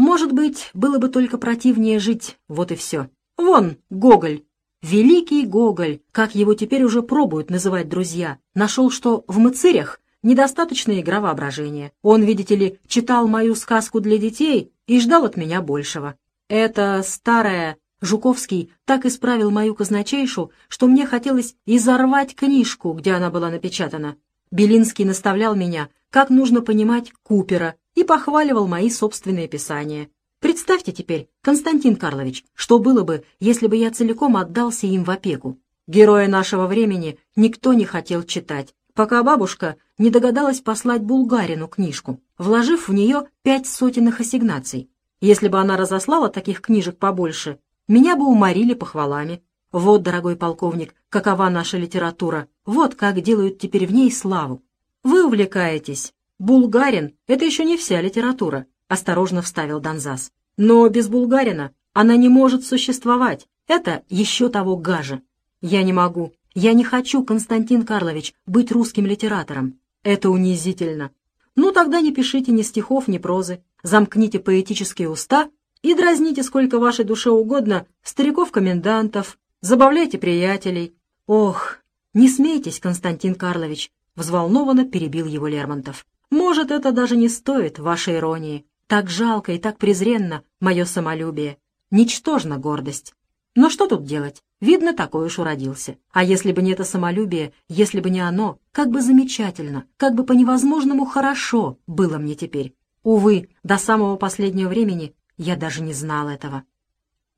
Может быть, было бы только противнее жить, вот и все. Вон, Гоголь. Великий Гоголь, как его теперь уже пробуют называть друзья, нашел, что в мыцырях недостаточно игра воображения. Он, видите ли, читал мою сказку для детей и ждал от меня большего. Это старая... Жуковский так исправил мою казначейшу, что мне хотелось изорвать книжку, где она была напечатана. Белинский наставлял меня, как нужно понимать Купера, и похваливал мои собственные писания. Представьте теперь, Константин Карлович, что было бы, если бы я целиком отдался им в опеку. Героя нашего времени никто не хотел читать, пока бабушка не догадалась послать булгарину книжку, вложив в нее пять сотенных ассигнаций. Если бы она разослала таких книжек побольше, меня бы уморили похвалами. Вот, дорогой полковник, какова наша литература, вот как делают теперь в ней славу. Вы увлекаетесь. Булгарин — это еще не вся литература, — осторожно вставил Донзас. Но без булгарина она не может существовать. Это еще того гаже. Я не могу. Я не хочу, Константин Карлович, быть русским литератором. Это унизительно. Ну, тогда не пишите ни стихов, ни прозы замкните поэтические уста и дразните сколько вашей душе угодно стариков-комендантов, забавляйте приятелей. Ох, не смейтесь, Константин Карлович, взволнованно перебил его Лермонтов. Может, это даже не стоит вашей иронии. Так жалко и так презренно мое самолюбие. Ничтожна гордость. Но что тут делать? Видно, такой уж уродился. А если бы не это самолюбие, если бы не оно, как бы замечательно, как бы по-невозможному хорошо было мне теперь. Увы, до самого последнего времени я даже не знал этого.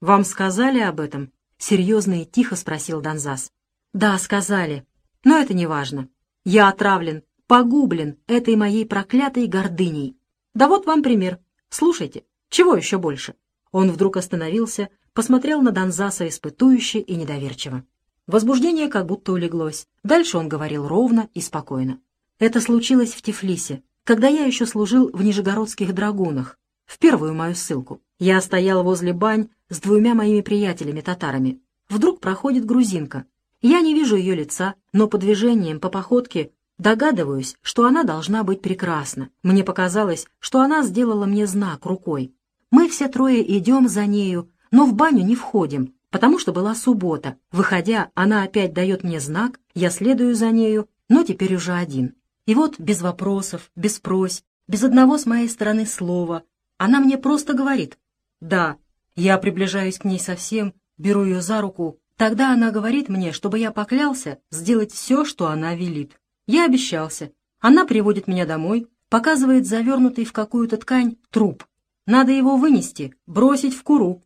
«Вам сказали об этом?» — серьезно и тихо спросил Донзас. «Да, сказали. Но это не важно. Я отравлен, погублен этой моей проклятой гордыней. Да вот вам пример. Слушайте, чего еще больше?» Он вдруг остановился, посмотрел на Донзаса испытующе и недоверчиво. Возбуждение как будто улеглось. Дальше он говорил ровно и спокойно. Это случилось в Тифлисе, когда я еще служил в Нижегородских драгунах, в первую мою ссылку. Я стоял возле бань с двумя моими приятелями-татарами. Вдруг проходит грузинка. Я не вижу ее лица, но по движениям, по походке догадываюсь, что она должна быть прекрасна. Мне показалось, что она сделала мне знак рукой. Мы все трое идем за нею, но в баню не входим, потому что была суббота. Выходя, она опять дает мне знак, я следую за нею, но теперь уже один. И вот без вопросов, без просьб, без одного с моей стороны слова, она мне просто говорит «да». Я приближаюсь к ней совсем, беру ее за руку. Тогда она говорит мне, чтобы я поклялся сделать все, что она велит. Я обещался. Она приводит меня домой, показывает завернутый в какую-то ткань труп. Надо его вынести, бросить в куру.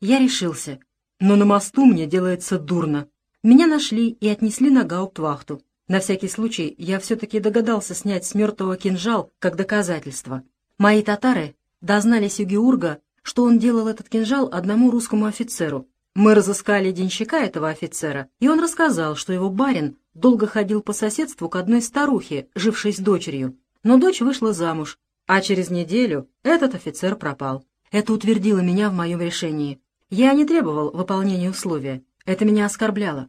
Я решился. Но на мосту мне делается дурно. Меня нашли и отнесли на гауптвахту. На всякий случай я все-таки догадался снять с мертвого кинжал как доказательство. Мои татары дознались у Геурга, что он делал этот кинжал одному русскому офицеру. Мы разыскали денщика этого офицера, и он рассказал, что его барин долго ходил по соседству к одной старухе, жившей с дочерью. Но дочь вышла замуж, а через неделю этот офицер пропал. Это утвердило меня в моем решении. Я не требовал выполнения условия. Это меня оскорбляло.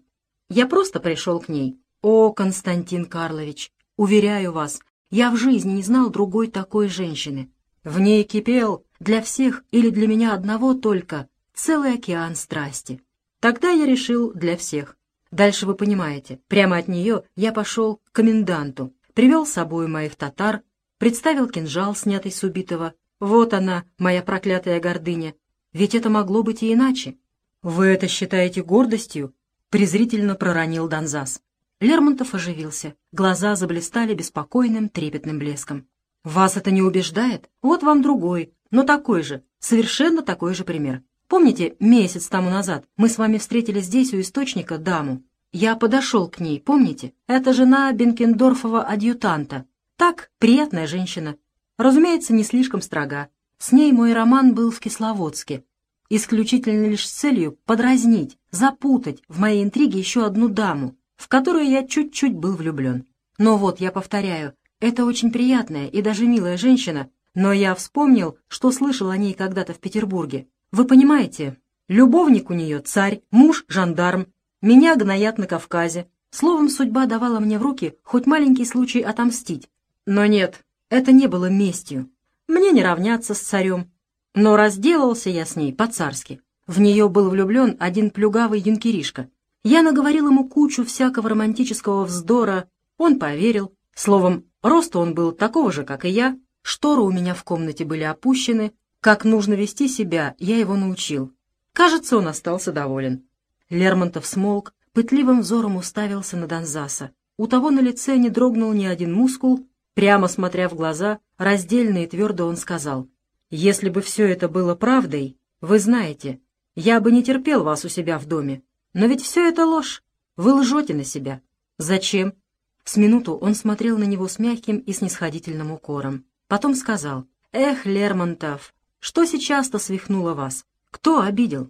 Я просто пришел к ней. «О, Константин Карлович, уверяю вас, я в жизни не знал другой такой женщины. В ней кипел для всех или для меня одного только целый океан страсти. Тогда я решил для всех. Дальше вы понимаете, прямо от нее я пошел к коменданту, привел с собой моих татар, представил кинжал, снятый с убитого. Вот она, моя проклятая гордыня. Ведь это могло быть и иначе. Вы это считаете гордостью? презрительно проронил Донзас. Лермонтов оживился. Глаза заблистали беспокойным, трепетным блеском. «Вас это не убеждает? Вот вам другой, но такой же, совершенно такой же пример. Помните, месяц тому назад мы с вами встретили здесь у источника даму? Я подошел к ней, помните? Это жена Бенкендорфова адъютанта. Так, приятная женщина. Разумеется, не слишком строга. С ней мой роман был в Кисловодске. Исключительно лишь с целью подразнить, запутать в моей интриге еще одну даму, в которую я чуть-чуть был влюблен. Но вот, я повторяю, это очень приятная и даже милая женщина, но я вспомнил, что слышал о ней когда-то в Петербурге. Вы понимаете, любовник у нее царь, муж жандарм, меня гноят на Кавказе. Словом, судьба давала мне в руки хоть маленький случай отомстить. Но нет, это не было местью. Мне не равняться с царем. Но разделался я с ней по-царски. В нее был влюблен один плюгавый юнкеришка. Я наговорил ему кучу всякого романтического вздора, он поверил. Словом, роста он был такого же, как и я, шторы у меня в комнате были опущены, как нужно вести себя, я его научил. Кажется, он остался доволен. Лермонтов смолк, пытливым взором уставился на Донзаса. У того на лице не дрогнул ни один мускул, прямо смотря в глаза, раздельно и твердо он сказал, «Если бы все это было правдой, вы знаете, я бы не терпел вас у себя в доме. Но ведь все это ложь. Вы лжете на себя. Зачем?» С минуту он смотрел на него с мягким и снисходительным укором. Потом сказал, «Эх, Лермонтов, что сейчас-то свихнуло вас? Кто обидел?»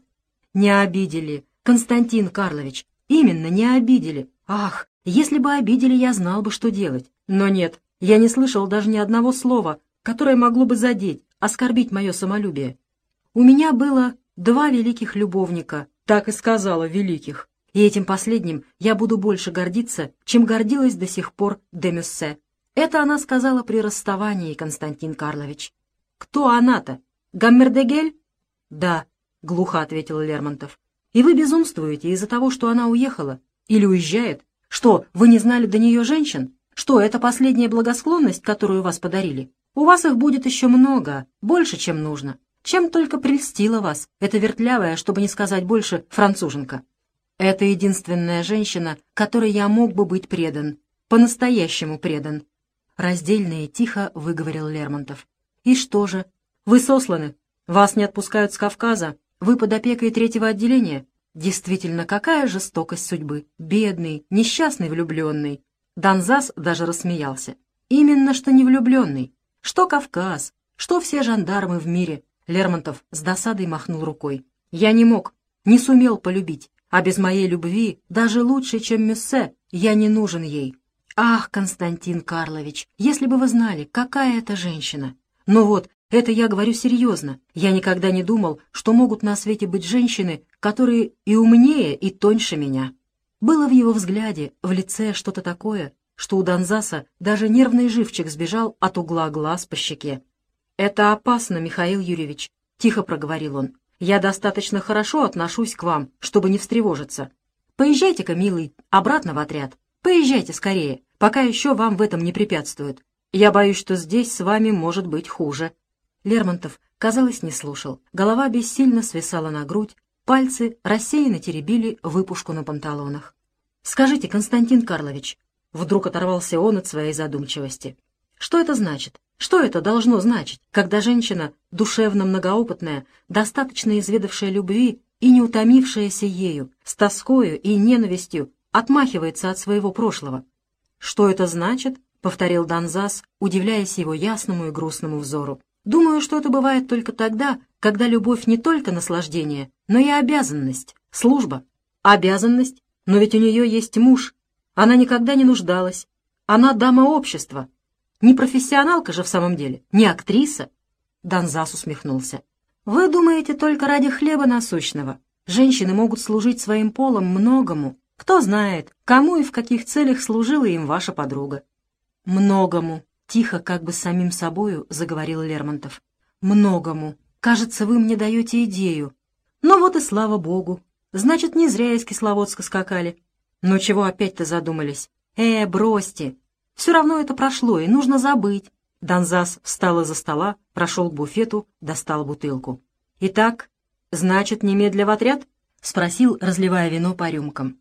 «Не обидели, Константин Карлович, именно не обидели. Ах, если бы обидели, я знал бы, что делать. Но нет, я не слышал даже ни одного слова, которое могло бы задеть, оскорбить мое самолюбие. У меня было два великих любовника, так и сказала великих. И этим последним я буду больше гордиться, чем гордилась до сих пор Демюссе. Это она сказала при расставании, Константин Карлович. Кто она-то? Гаммердегель? Да, глухо ответил Лермонтов. И вы безумствуете из-за того, что она уехала? Или уезжает? Что, вы не знали до нее женщин? Что, это последняя благосклонность, которую вас подарили? У вас их будет еще много, больше, чем нужно. Чем только прельстила вас эта вертлявая, чтобы не сказать больше, француженка. Это единственная женщина, которой я мог бы быть предан, по-настоящему предан. Раздельно и тихо выговорил Лермонтов. И что же? Вы сосланы. Вас не отпускают с Кавказа. Вы под опекой третьего отделения. Действительно, какая жестокость судьбы. Бедный, несчастный влюбленный. Донзас даже рассмеялся. Именно что не влюбленный. Что Кавказ, что все жандармы в мире. Лермонтов с досадой махнул рукой. Я не мог, не сумел полюбить. А без моей любви, даже лучше, чем Мюссе, я не нужен ей. Ах, Константин Карлович, если бы вы знали, какая это женщина. Ну вот, это я говорю серьезно. Я никогда не думал, что могут на свете быть женщины, которые и умнее, и тоньше меня. Было в его взгляде, в лице что-то такое, что у Донзаса даже нервный живчик сбежал от угла глаз по щеке. «Это опасно, Михаил Юрьевич», — тихо проговорил он. Я достаточно хорошо отношусь к вам, чтобы не встревожиться. Поезжайте-ка, милый, обратно в отряд. Поезжайте скорее, пока еще вам в этом не препятствуют. Я боюсь, что здесь с вами может быть хуже». Лермонтов, казалось, не слушал. Голова бессильно свисала на грудь, пальцы рассеянно теребили выпушку на панталонах. «Скажите, Константин Карлович», — вдруг оторвался он от своей задумчивости, — «что это значит? Что это должно значить, когда женщина, душевно многоопытная, достаточно изведавшая любви и не утомившаяся ею, с тоскою и ненавистью, отмахивается от своего прошлого? «Что это значит?» — повторил Донзас, удивляясь его ясному и грустному взору. «Думаю, что это бывает только тогда, когда любовь не только наслаждение, но и обязанность, служба. Обязанность? Но ведь у нее есть муж. Она никогда не нуждалась. Она дама общества, не профессионалка же в самом деле, не актриса. Донзас усмехнулся. Вы думаете только ради хлеба насущного. Женщины могут служить своим полом многому. Кто знает, кому и в каких целях служила им ваша подруга. Многому, тихо, как бы самим собою, заговорил Лермонтов. Многому. Кажется, вы мне даете идею. Ну вот и слава богу. Значит, не зря из Кисловодска скакали. Но чего опять-то задумались? Э, бросьте, все равно это прошло, и нужно забыть. Донзас встал из-за стола, прошел к буфету, достал бутылку. «Итак, значит, немедля в отряд?» — спросил, разливая вино по рюмкам.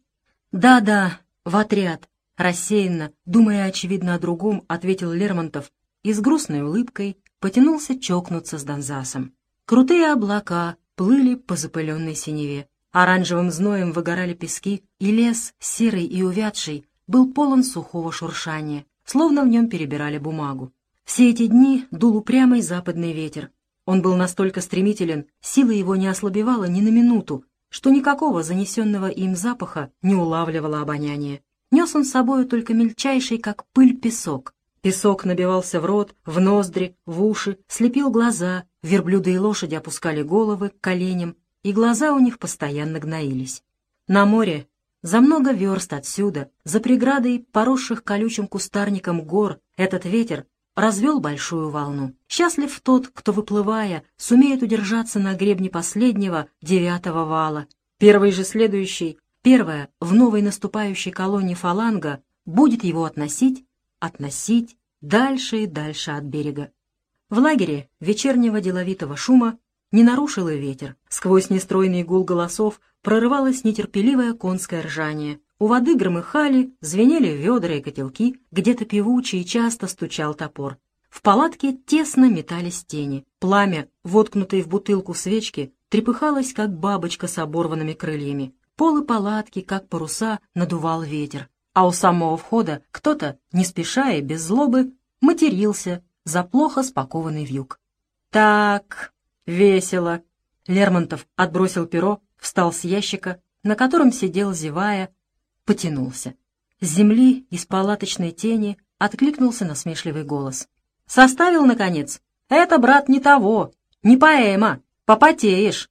«Да-да, в отряд», — рассеянно, думая, очевидно, о другом, ответил Лермонтов и с грустной улыбкой потянулся чокнуться с Донзасом. Крутые облака плыли по запыленной синеве. Оранжевым зноем выгорали пески, и лес, серый и увядший, был полон сухого шуршания, словно в нем перебирали бумагу. Все эти дни дул упрямый западный ветер. Он был настолько стремителен, сила его не ослабевала ни на минуту, что никакого занесенного им запаха не улавливало обоняние. Нес он с собою только мельчайший, как пыль, песок. Песок набивался в рот, в ноздри, в уши, слепил глаза, верблюды и лошади опускали головы к коленям, и глаза у них постоянно гноились. На море за много верст отсюда, за преградой поросших колючим кустарником гор, этот ветер развел большую волну. Счастлив тот, кто, выплывая, сумеет удержаться на гребне последнего, девятого вала. Первый же следующий, первая в новой наступающей колонии фаланга, будет его относить, относить дальше и дальше от берега. В лагере вечернего деловитого шума не нарушил и ветер. Сквозь нестройный гул голосов прорывалось нетерпеливое конское ржание. У воды громыхали, звенели ведра и котелки, где-то певучий часто стучал топор. В палатке тесно метались тени. Пламя, воткнутое в бутылку свечки, трепыхалось, как бабочка с оборванными крыльями. Полы палатки, как паруса, надувал ветер. А у самого входа кто-то, не спеша и без злобы, матерился за плохо спакованный вьюг. «Так, весело!» Лермонтов отбросил перо, встал с ящика, на котором сидел, зевая, потянулся. С земли, из палаточной тени, откликнулся насмешливый голос. «Составил, наконец? Это, брат, не того, не поэма, попотеешь!»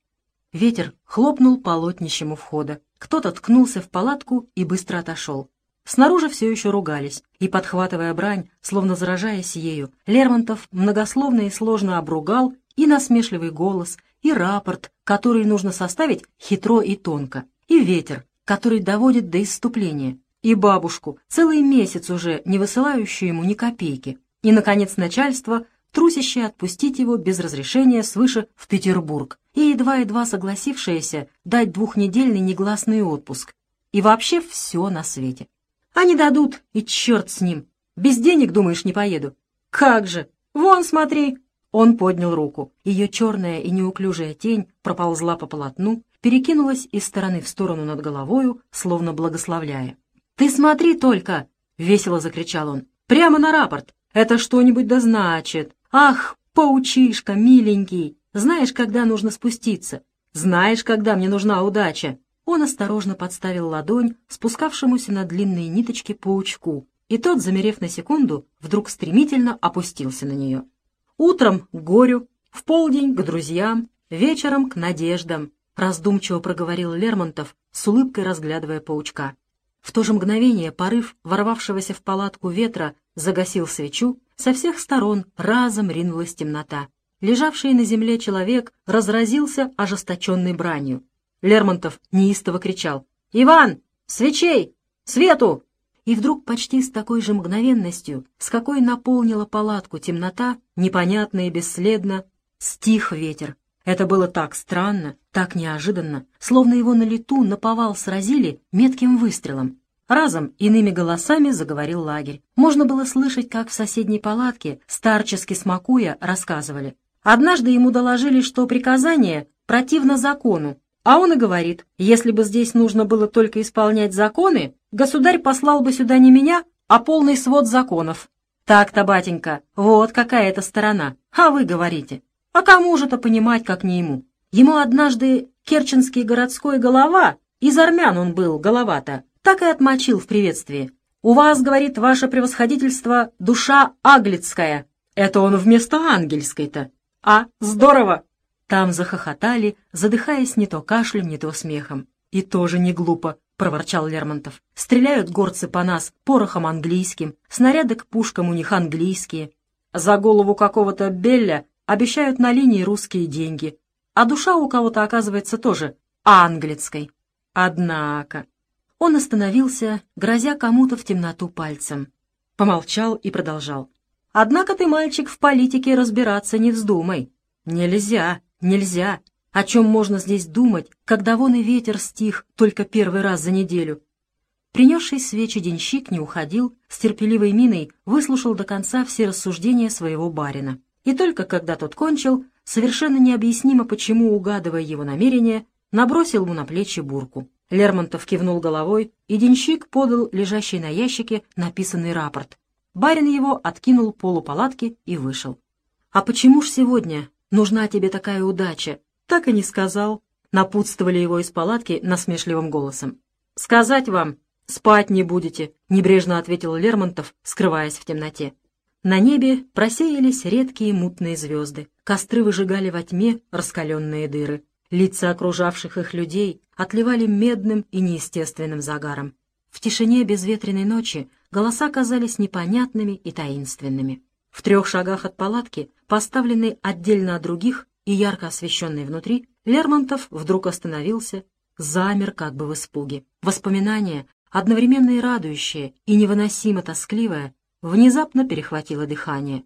Ветер хлопнул полотнищем у входа. Кто-то ткнулся в палатку и быстро отошел. Снаружи все еще ругались, и, подхватывая брань, словно заражаясь ею, Лермонтов многословно и сложно обругал и насмешливый голос, и рапорт, который нужно составить хитро и тонко, и ветер, который доводит до исступления, и бабушку, целый месяц уже не высылающую ему ни копейки, и, наконец, начальство, трусящее отпустить его без разрешения свыше в Петербург, и едва-едва согласившееся дать двухнедельный негласный отпуск, и вообще все на свете. Они дадут, и черт с ним. Без денег, думаешь, не поеду? Как же! Вон, смотри!» Он поднял руку. Ее черная и неуклюжая тень проползла по полотну, перекинулась из стороны в сторону над головою, словно благословляя. «Ты смотри только!» — весело закричал он. «Прямо на рапорт! Это что-нибудь да значит! Ах, паучишка, миленький! Знаешь, когда нужно спуститься? Знаешь, когда мне нужна удача?» Он осторожно подставил ладонь спускавшемуся на длинные ниточки паучку, и тот, замерев на секунду, вдруг стремительно опустился на нее. Утром к горю, в полдень к друзьям, вечером к надеждам, раздумчиво проговорил Лермонтов, с улыбкой разглядывая паучка. В то же мгновение порыв ворвавшегося в палатку ветра загасил свечу, со всех сторон разом ринулась темнота. Лежавший на земле человек разразился ожесточенной бранью. Лермонтов неистово кричал «Иван! Свечей! Свету!» И вдруг почти с такой же мгновенностью, с какой наполнила палатку темнота, непонятно и бесследно, стих ветер. Это было так странно, так неожиданно, словно его на лету наповал сразили метким выстрелом. Разом иными голосами заговорил лагерь. Можно было слышать, как в соседней палатке, старчески смакуя, рассказывали. Однажды ему доложили, что приказание противно закону, а он и говорит, если бы здесь нужно было только исполнять законы, государь послал бы сюда не меня, а полный свод законов. Так-то, батенька, вот какая это сторона. А вы говорите, а кому же-то понимать, как не ему? Ему однажды керченский городской голова, из армян он был, голова-то, так и отмочил в приветствии. «У вас, — говорит ваше превосходительство, — душа аглицкая». Это он вместо ангельской-то. А, здорово! Там захохотали, задыхаясь не то кашлем, не то смехом. «И тоже не глупо», — проворчал Лермонтов. «Стреляют горцы по нас порохом английским, снаряды к пушкам у них английские. За голову какого-то Белля обещают на линии русские деньги, а душа у кого-то оказывается тоже англицкой. Однако...» Он остановился, грозя кому-то в темноту пальцем. Помолчал и продолжал. «Однако ты, мальчик, в политике разбираться не вздумай. Нельзя, Нельзя. О чем можно здесь думать, когда вон и ветер стих только первый раз за неделю? Принесший свечи денщик не уходил, с терпеливой миной выслушал до конца все рассуждения своего барина. И только когда тот кончил, совершенно необъяснимо почему, угадывая его намерение, набросил ему на плечи бурку. Лермонтов кивнул головой, и денщик подал лежащий на ящике написанный рапорт. Барин его откинул полу палатки и вышел. «А почему ж сегодня нужна тебе такая удача?» Так и не сказал. Напутствовали его из палатки насмешливым голосом. «Сказать вам, спать не будете», — небрежно ответил Лермонтов, скрываясь в темноте. На небе просеялись редкие мутные звезды. Костры выжигали во тьме раскаленные дыры. Лица окружавших их людей отливали медным и неестественным загаром. В тишине безветренной ночи голоса казались непонятными и таинственными. В трех шагах от палатки, поставленной отдельно от других и ярко освещенной внутри, Лермонтов вдруг остановился, замер как бы в испуге. Воспоминание, одновременно и радующее, и невыносимо тоскливое, внезапно перехватило дыхание.